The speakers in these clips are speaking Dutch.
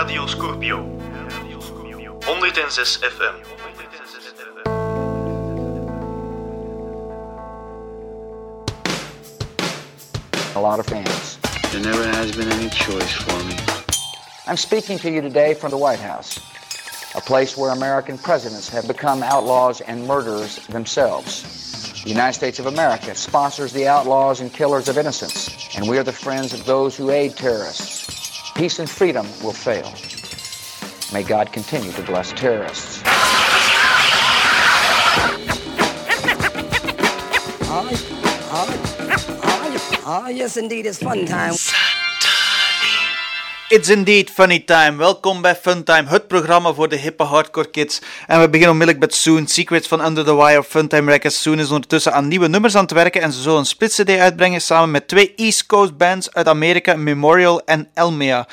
Radio Scorpio. 106 FM. A lot of fans. There never has been any choice for me. I'm speaking to you today from the White House, a place where American presidents have become outlaws and murderers themselves. The United States of America sponsors the outlaws and killers of innocence, and we are the friends of those who aid terrorists. Peace and freedom will fail. May God continue to bless terrorists. Ah, ah, ah, ah yes, indeed, it's fun time. It's indeed funny time. Welkom bij Funtime, het programma voor de hippe hardcore kids. En we beginnen onmiddellijk met Soon, Secrets van Under the Wire, Funtime Records. Soon is ondertussen aan nieuwe nummers aan het werken en ze zullen een split CD uitbrengen samen met twee East Coast bands uit Amerika, Memorial en Elmea.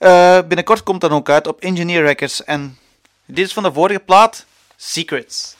Uh, binnenkort komt dan ook uit op Engineer Records. En dit is van de vorige plaat, Secrets.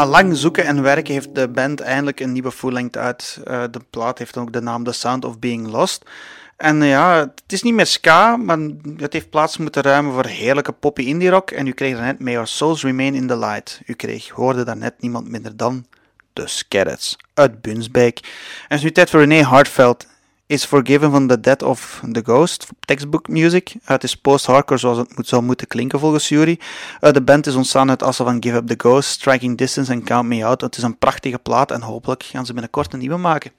Na lang zoeken en werken heeft de band eindelijk een nieuwe full-length uit. Uh, de plaat heeft ook de naam The Sound of Being Lost. En ja, het is niet meer ska, maar het heeft plaats moeten ruimen voor heerlijke poppy indie rock. En u kreeg daarnet May Our Souls Remain in the Light. U kreeg, hoorde daarnet niemand minder dan de Scarrets uit Bunsbeek. En het is nu tijd voor René Hartveld. Is Forgiven van The Death of the Ghost, textbook music. Het is post-hardcore zoals het moet, zou moeten klinken volgens Jury. Uh, de band is ontstaan uit assen van Give Up The Ghost, Striking Distance en Count Me Out. Het is een prachtige plaat en hopelijk gaan ze binnenkort een nieuwe maken.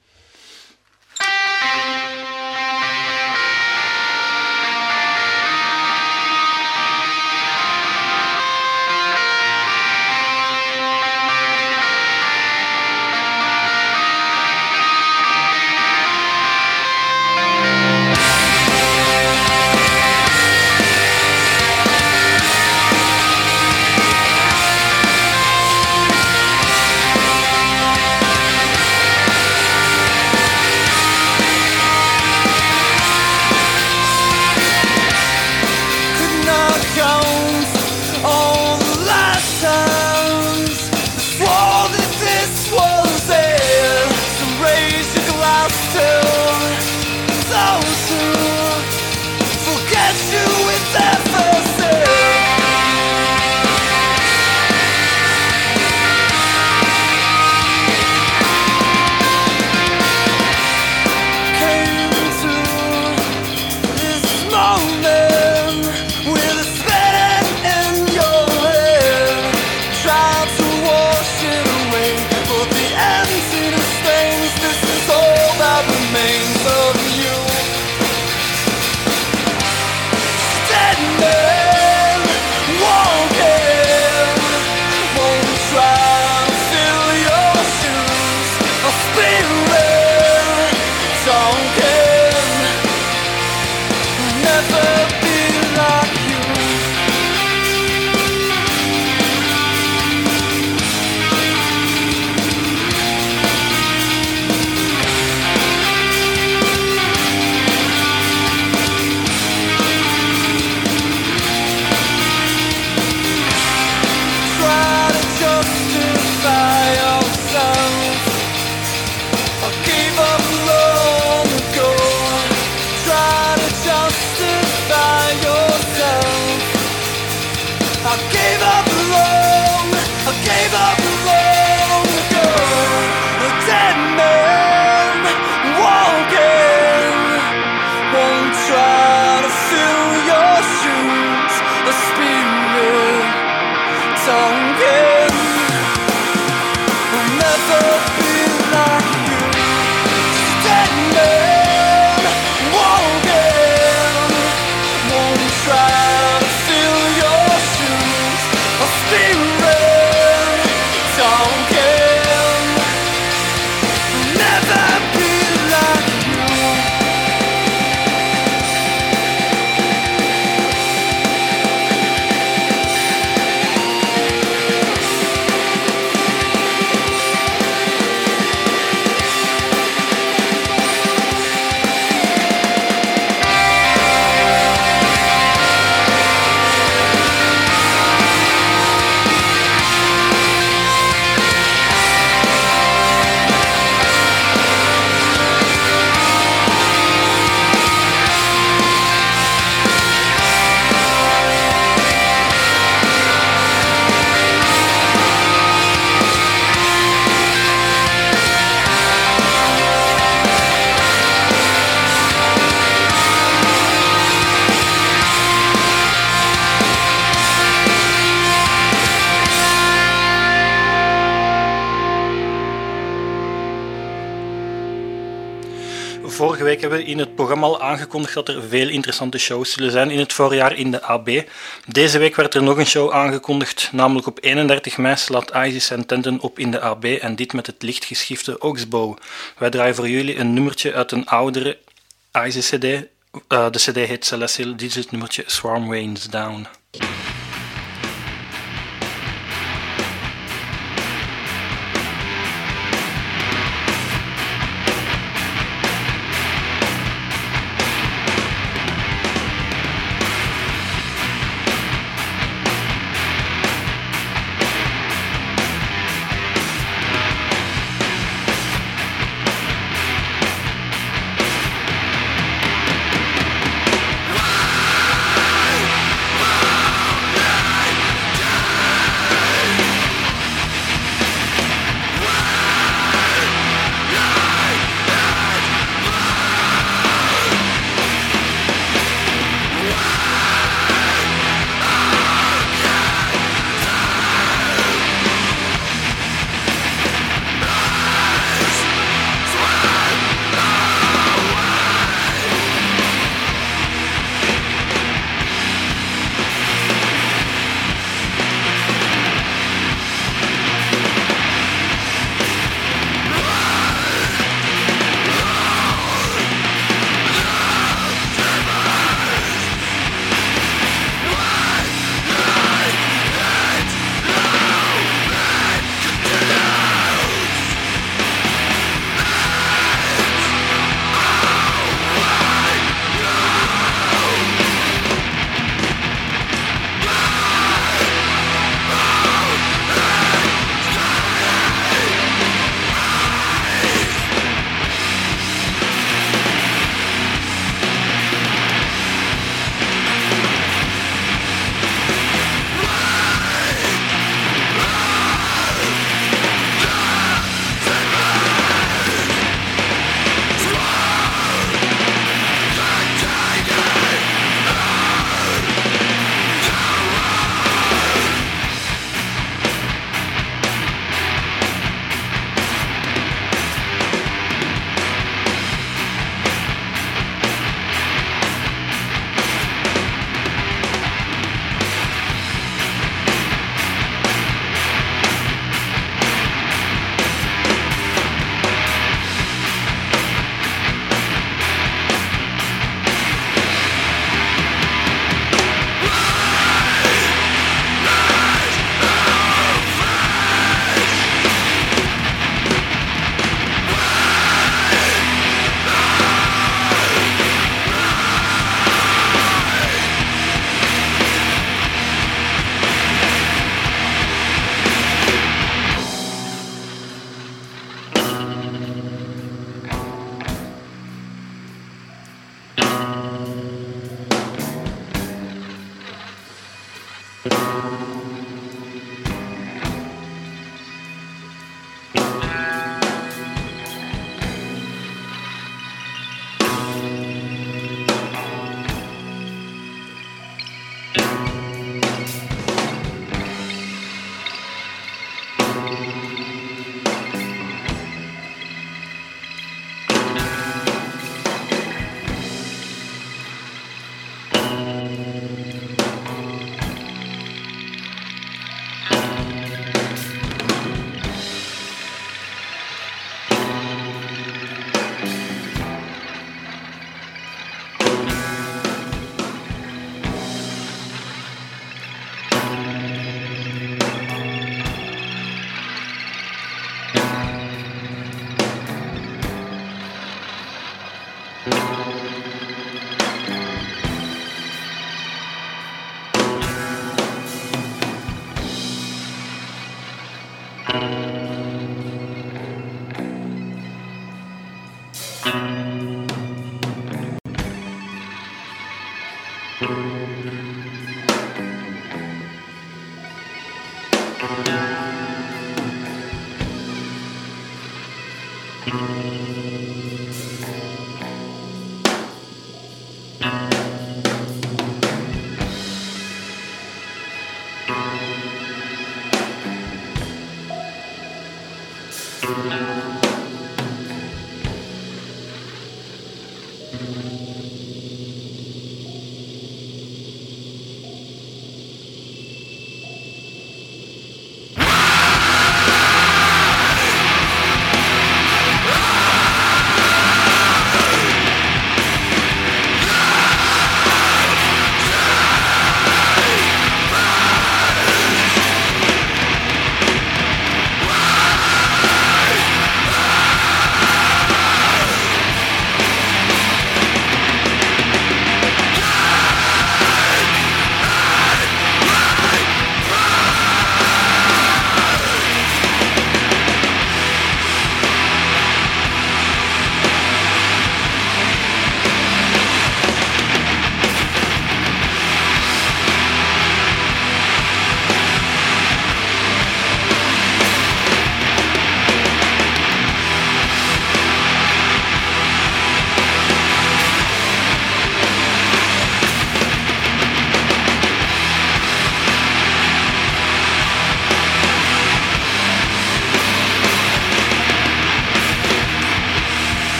song. Aangekondigd dat er veel interessante shows zullen zijn in het voorjaar in de AB. Deze week werd er nog een show aangekondigd, namelijk op 31 mei slaat ISIS zijn tenten op in de AB en dit met het lichtgeschifte Oxbow. Wij draaien voor jullie een nummertje uit een oudere ISIS-cd. Eh, de cd heet Celestial, dit is het nummertje Swarm Rains Down.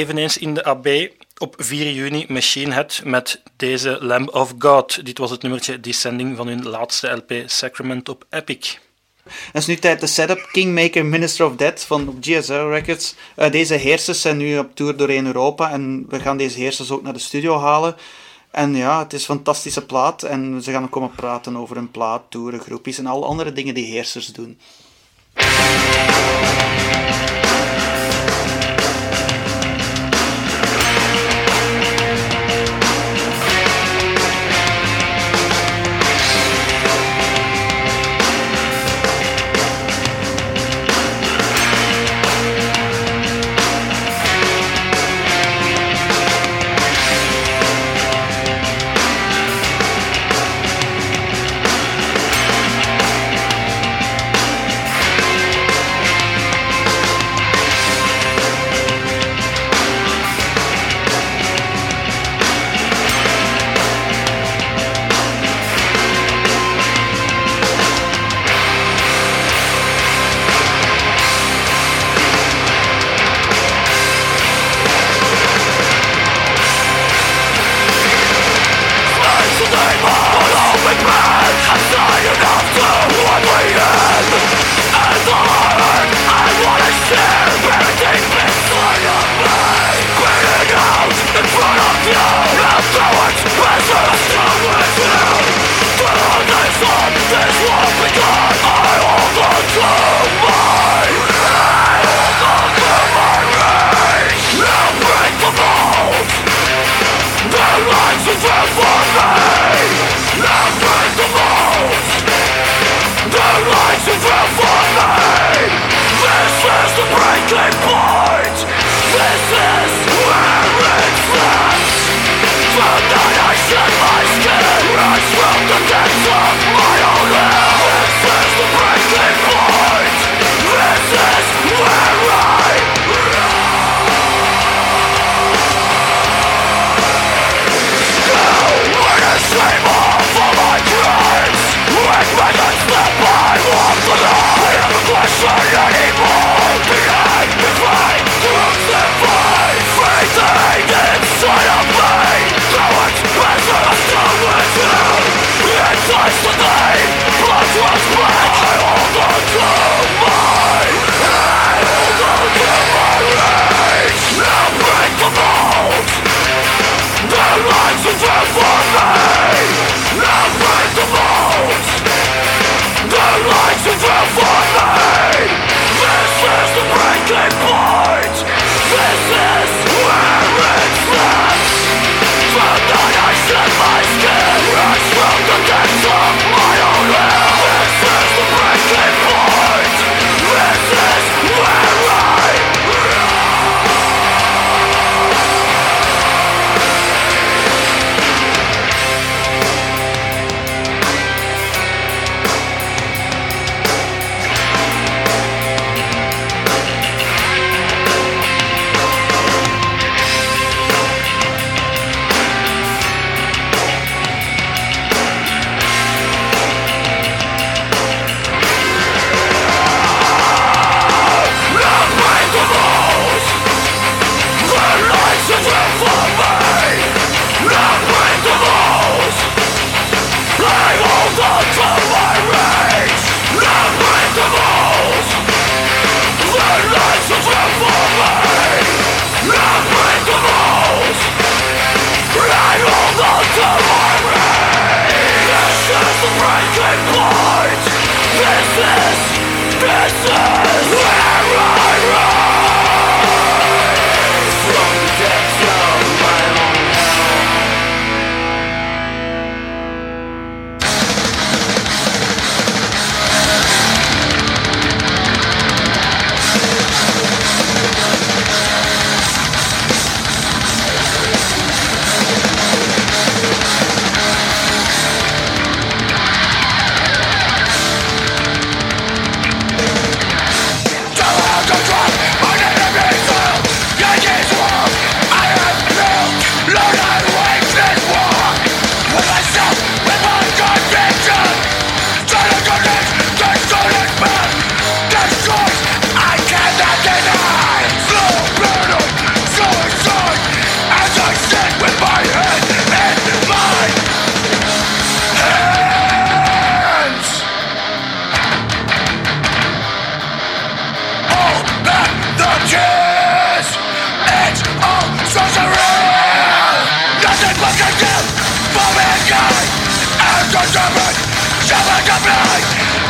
Eveneens in de AB op 4 juni Machine Head met deze Lamb of God. Dit was het nummertje Descending van hun laatste LP Sacrament op Epic. Het is nu tijd de setup Kingmaker Minister of Death van GSL Records. Uh, deze heersers zijn nu op tour doorheen Europa en we gaan deze heersers ook naar de studio halen. En ja, het is een fantastische plaat en ze gaan komen praten over een plaat, toeren, groepjes en al andere dingen die heersers doen.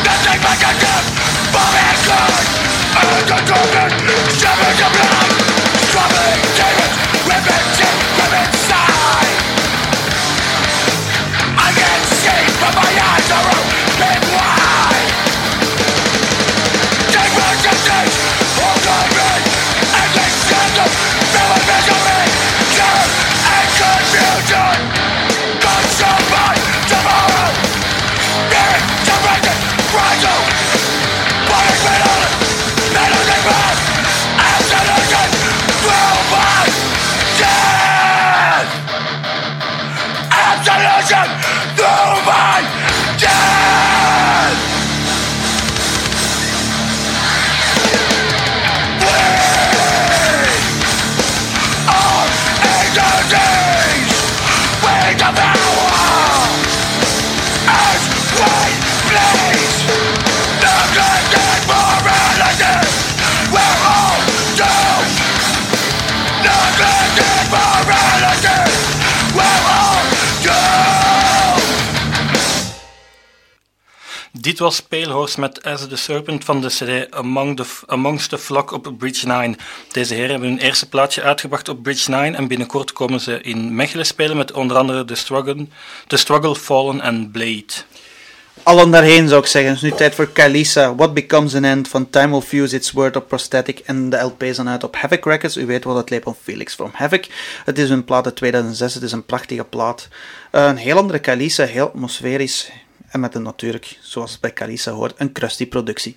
Nothing but a for mankind. I'm a good woman, of life. Dit was Pale Horse met As the Serpent van de CD Among the, Amongst the Flock op Bridge 9. Deze heren hebben hun eerste plaatje uitgebracht op Bridge 9 en binnenkort komen ze in Mechelen spelen met onder andere The Struggle, The Struggle Fallen en Blade. Allen daarheen zou ik zeggen. Het is nu tijd voor Kalisa. What Becomes an End van Time Will Fuse Its Word op Prosthetic. En de LP is dan uit op Havoc Records. U weet wel het label Felix from Havoc. Het is een plaat uit 2006. Het is een prachtige plaat. Een heel andere Kalisa. Heel atmosferisch. En met een natuurlijk, zoals bij Kalisa hoort, een crusty productie.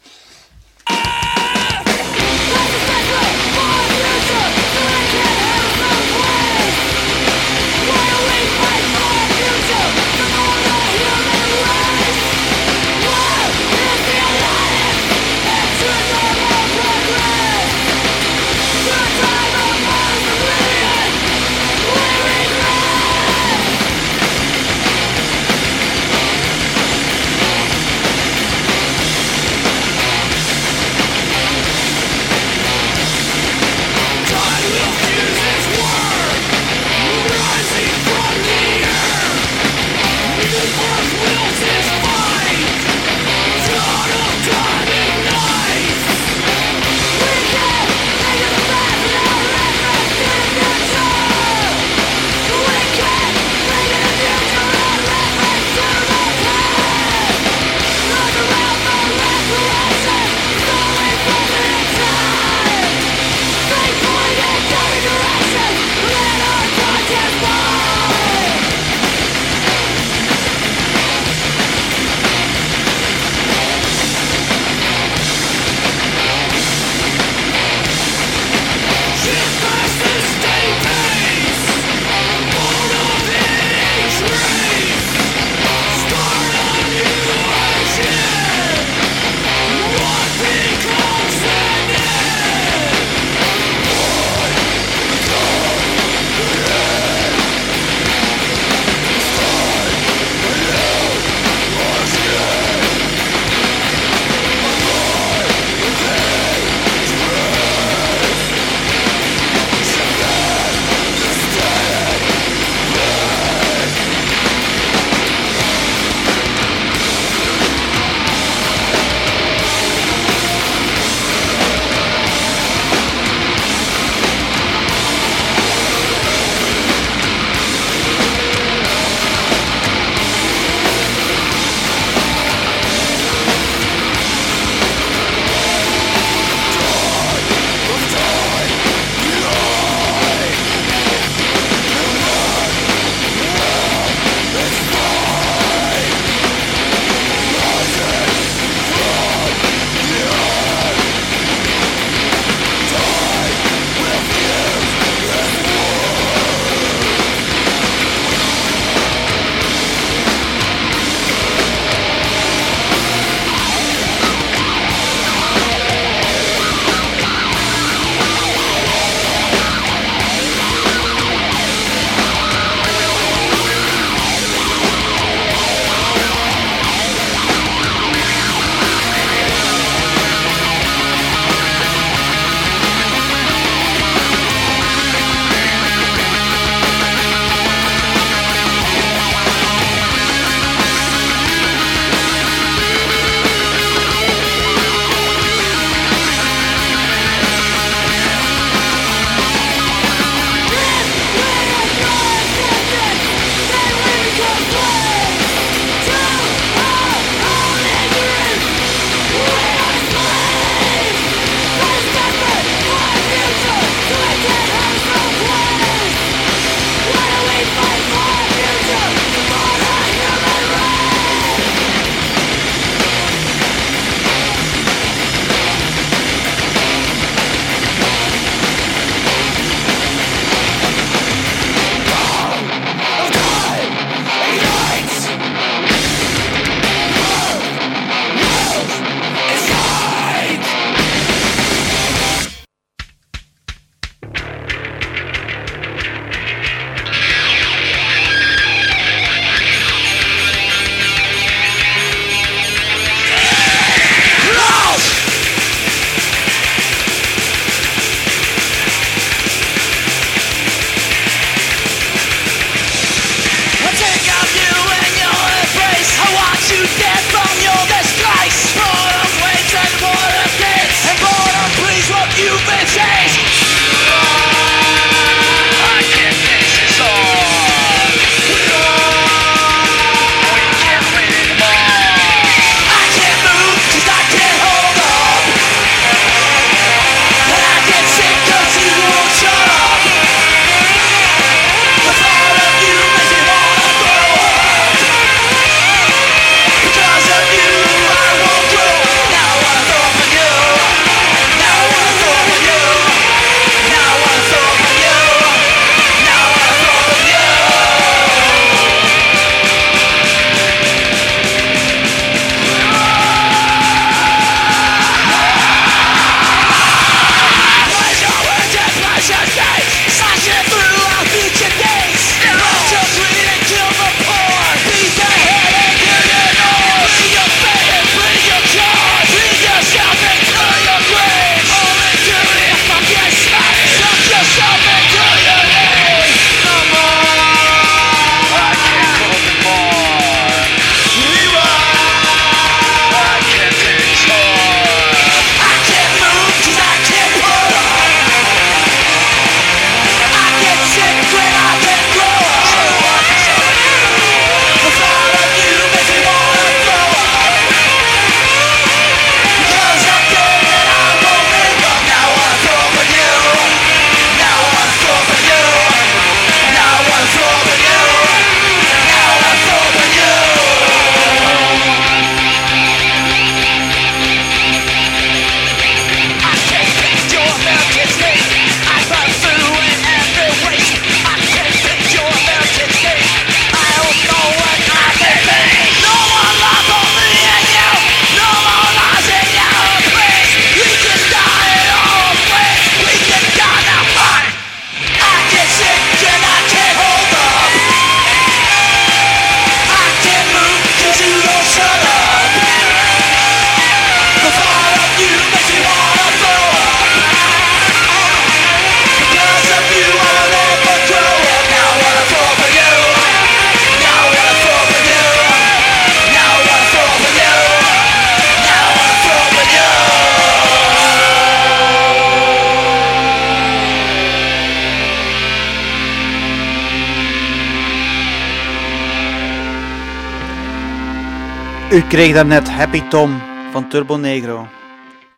U kreeg daarnet Happy Tom van Turbo Negro.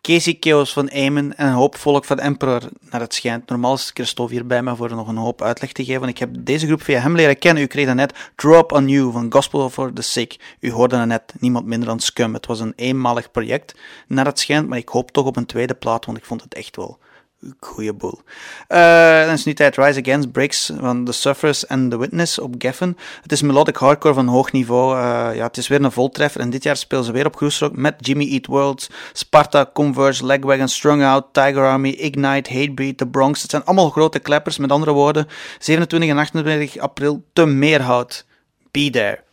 Casey Chaos van Amen en een hoop volk van Emperor, naar het schijnt. Normaal is Christophe hier bij me voor nog een hoop uitleg te geven. Ik heb deze groep via hem leren kennen. U kreeg daarnet Drop on You van Gospel for the Sick. U hoorde net niemand minder dan Scum. Het was een eenmalig project, naar het schijnt, maar ik hoop toch op een tweede plaat, want ik vond het echt wel goeie boel. Uh, dan is nu tijd Rise Against Breaks van The Sufferers en The Witness op Geffen. Het is melodic hardcore van hoog niveau. Uh, ja, het is weer een voltreffer en dit jaar spelen ze weer op Groesrock met Jimmy Eat Worlds, Sparta, Converge, Legwagon, Strung Out, Tiger Army, Ignite, Hatebreed, The Bronx. Het zijn allemaal grote kleppers, met andere woorden. 27 en 28 april te Meerhout. Be there.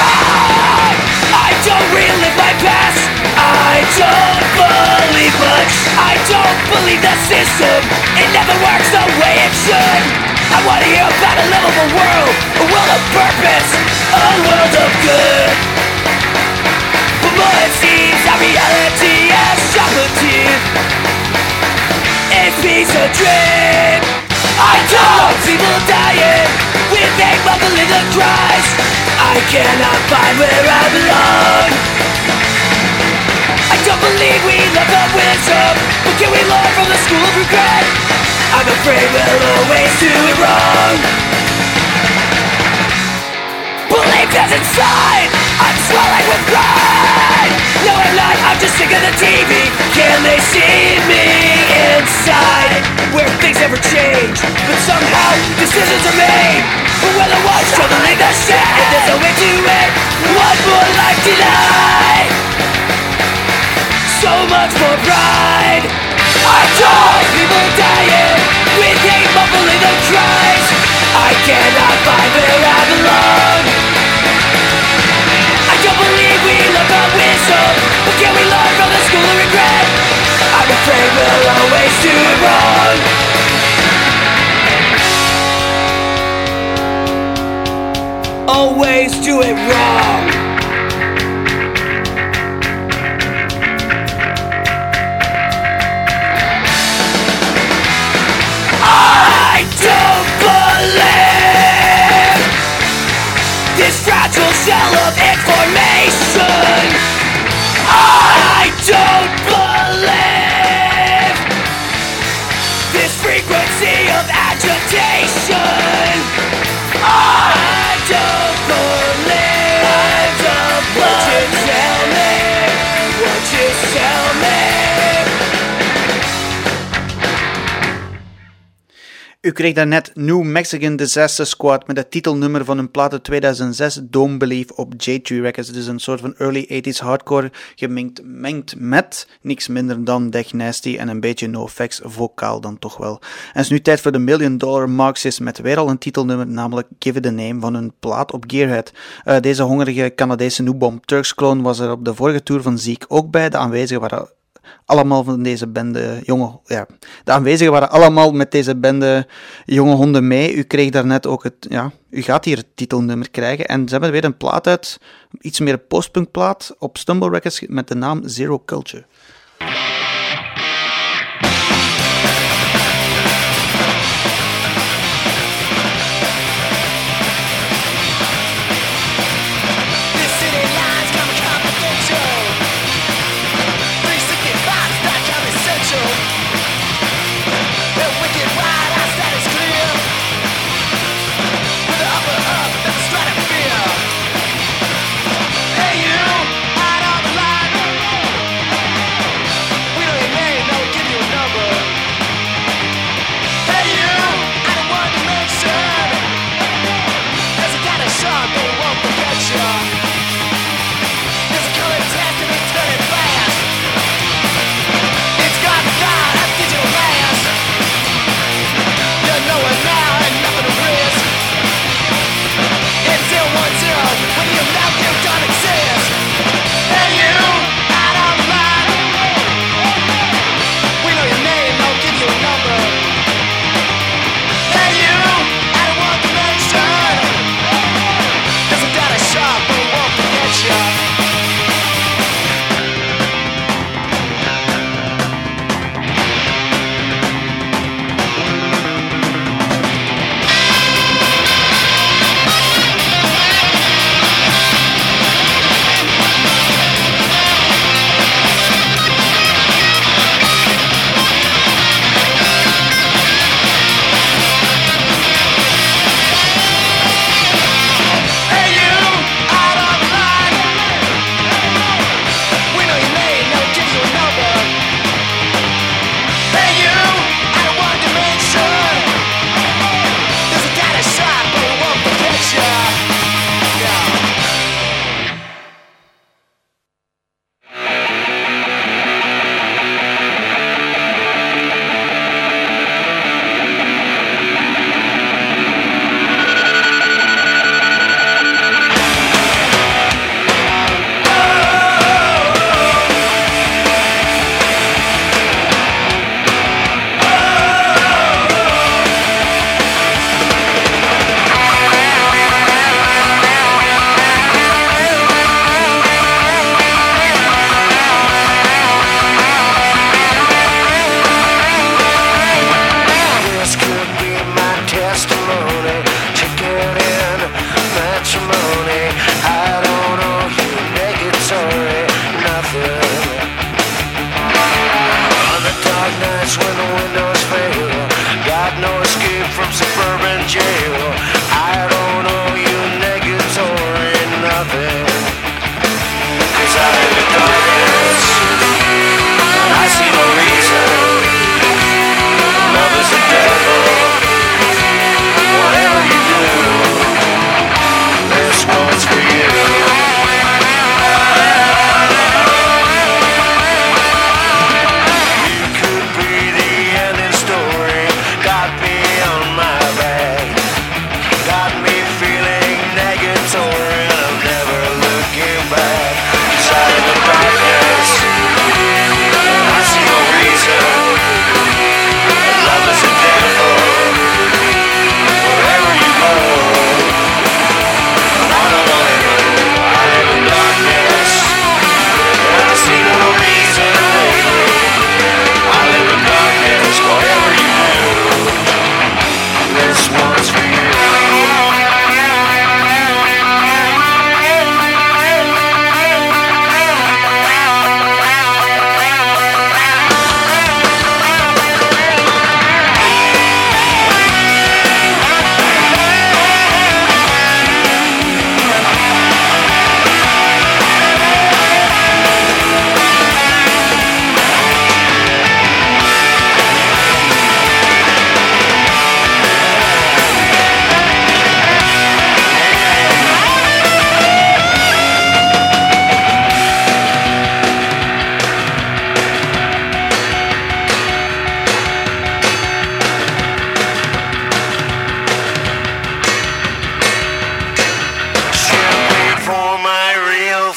I don't relive my past. I don't believe much. I don't believe system. It never works the way it should. I want to hear about a livable world, a world of purpose, a world of good. But more seems reality sharp a teeth. Dream. I don't. People dying with a mumbling of cries. I cannot find where I belong. I don't believe we love the wisdom But can we learn from the school of regret? I'm afraid we'll always do it wrong. Believe that's inside I'm swelling with pride. No, I'm not, I'm just sick of the TV. Can they see me inside? Where things never change, but somehow decisions are made. But will I watch, trouble shoveling the shit, and there's no way to it. One more life denied. So much for pride. I die. People dying with hate mumbling their cries. I cannot find where I belong wisdom But can we learn from the school of regret? I'm afraid we'll always do it wrong. Always do it wrong. I don't believe This fragile shell of information life U kreeg daarnet New Mexican Disaster Squad met het titelnummer van hun plaat 2006 Dome Belief op J3 Records. Het is een soort van early 80s hardcore gemengd met niks minder dan Death Nasty en een beetje NoFX vocaal dan toch wel. En het is nu tijd voor de Million Dollar Marxist met weer al een titelnummer, namelijk Give It a Name van hun plaat op Gearhead. Uh, deze hongerige Canadese noebom Turks Clone was er op de vorige tour van Ziek ook bij. De aanwezigen waren allemaal van deze bende jonge... Ja, de aanwezigen waren allemaal met deze bende jonge honden mee. U kreeg daarnet ook het... Ja, u gaat hier het titelnummer krijgen. En ze hebben weer een plaat uit, iets meer postpunkplaat, op Stumble Records met de naam Zero Culture. sorry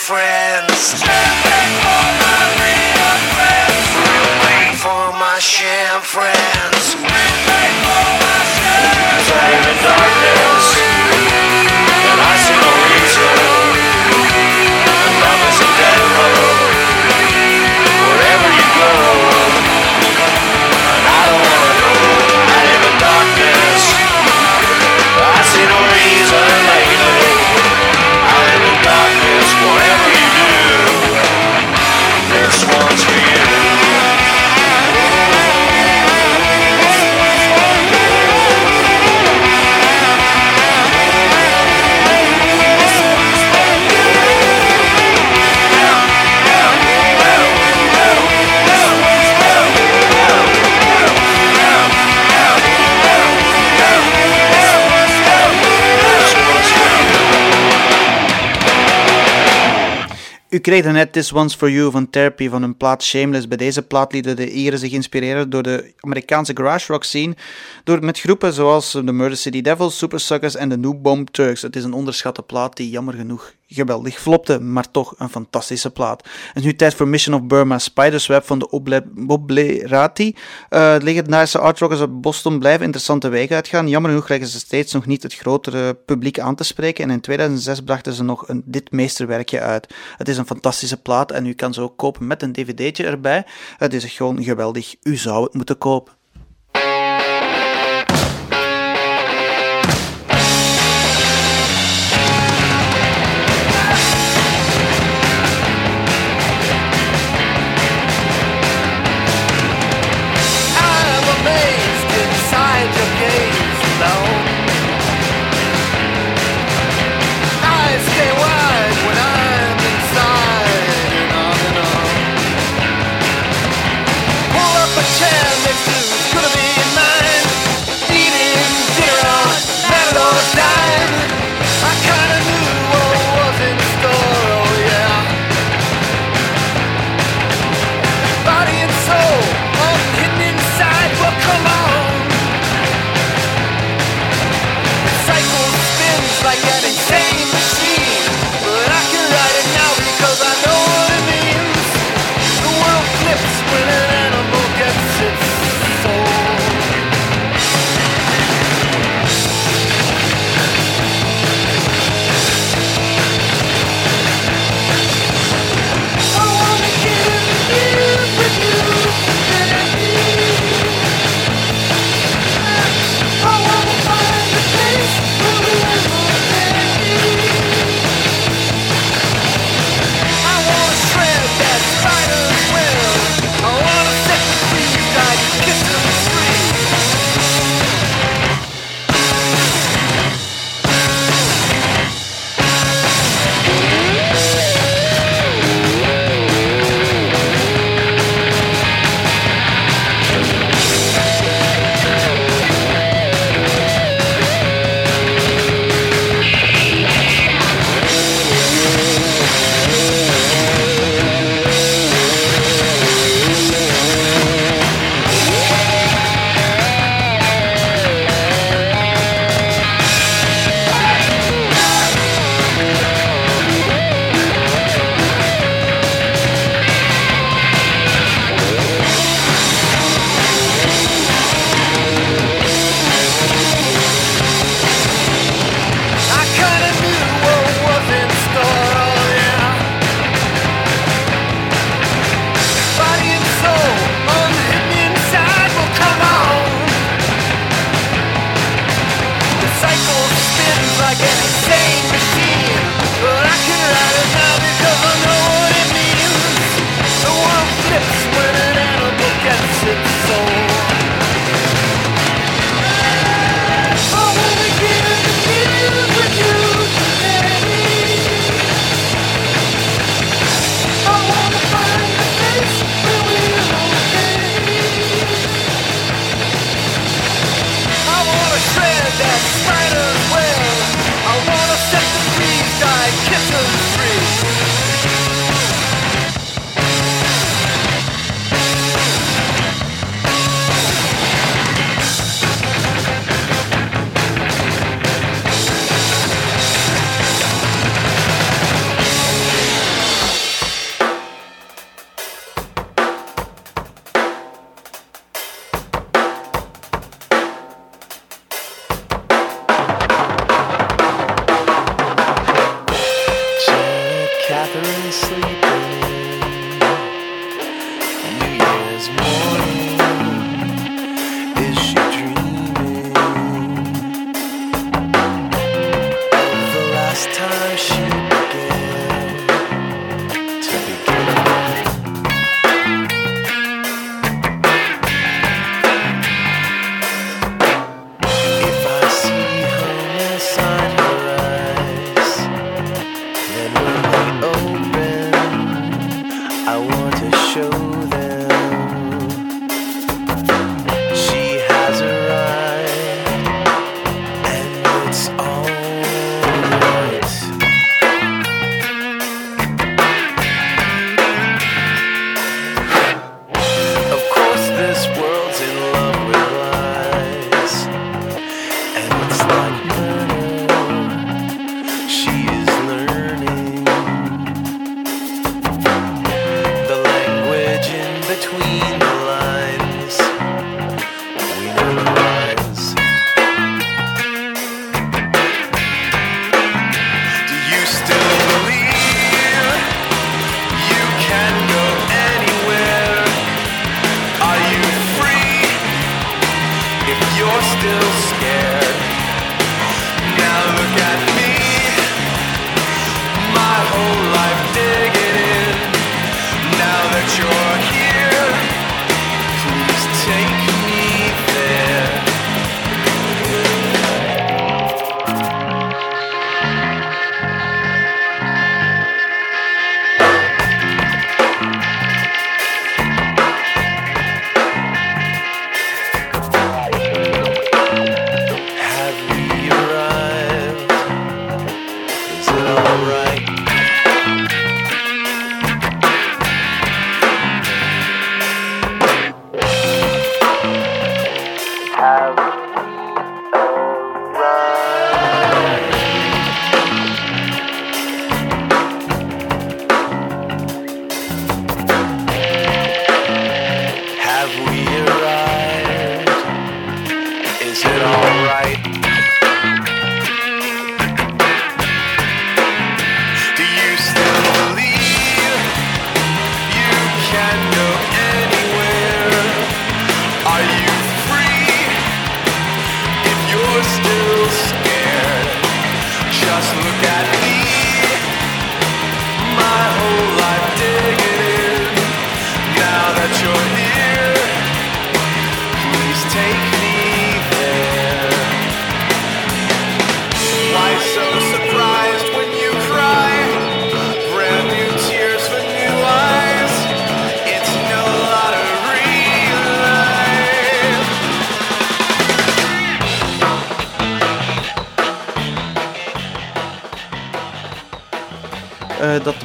friends. For my real friends. For my sham friends. For my sham friends. U kreeg net This One's For You van Therapy van hun plaat Shameless. Bij deze plaat lieten de Ieren zich inspireren door de Amerikaanse garage rock scene, door met groepen zoals de Murder City Devils, Super Suckers en de New Bomb Turks. Het is een onderschatte plaat die jammer genoeg geweldig flopte, maar toch een fantastische plaat. En nu tijd voor Mission of Burma, Spider's Web van de Oble Oblerati. Uh, de legendarische artrockers uit Boston blijven interessante wegen uitgaan. Jammer genoeg krijgen ze steeds nog niet het grotere publiek aan te spreken. En in 2006 brachten ze nog een, dit meesterwerkje uit. Het is een fantastische plaat en u kan ze ook kopen met een dvd'tje erbij. Het is gewoon geweldig. U zou het moeten kopen.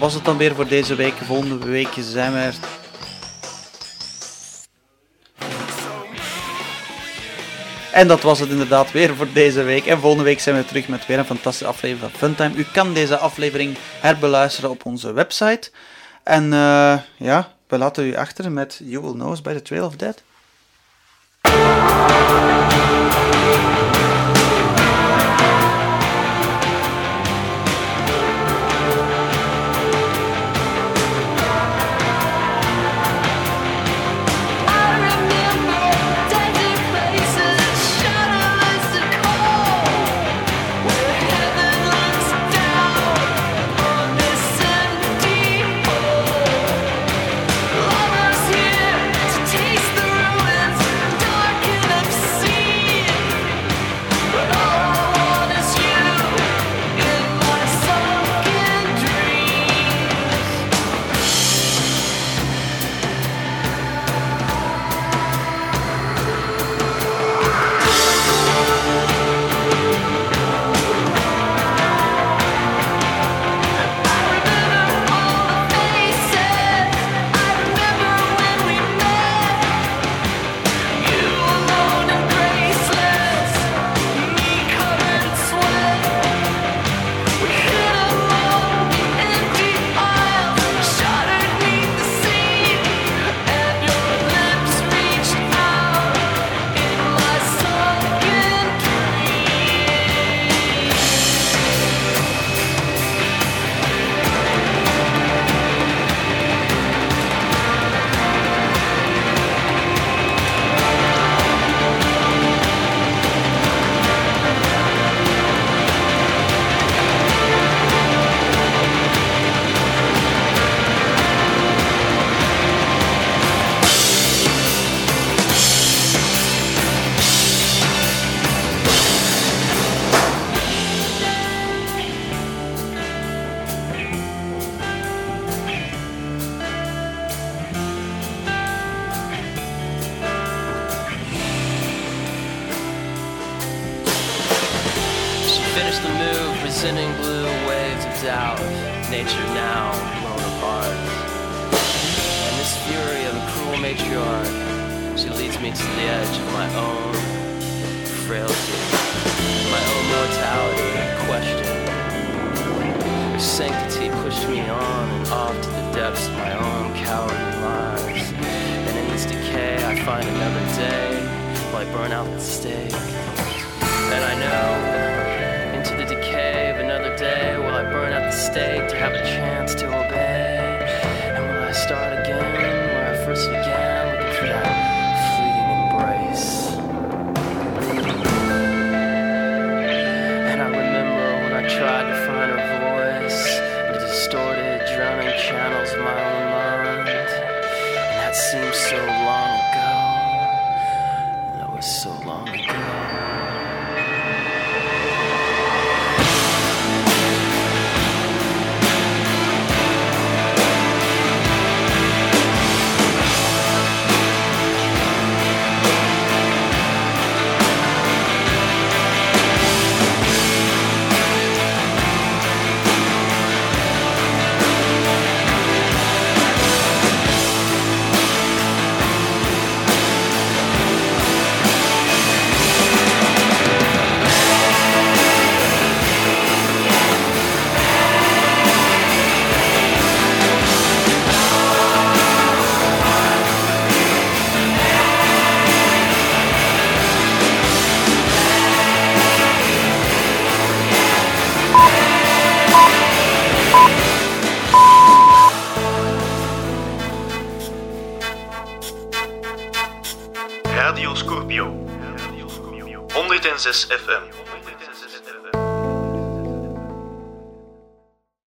was het dan weer voor deze week. Volgende week zijn we er. En dat was het inderdaad weer voor deze week. En volgende week zijn we terug met weer een fantastische aflevering van Funtime. U kan deze aflevering herbeluisteren op onze website. En eh, ja, we laten u achter met You Will Know Us by the Trail of Dead. Frailty, my own mortality question. Her sanctity pushed me on and off to the depths of my own cowardly lies. And in this decay, I find another day while I burn out the stake. And I know into the decay of another day will I burn out the stake to have a chance to obey. And will I start again where I first began,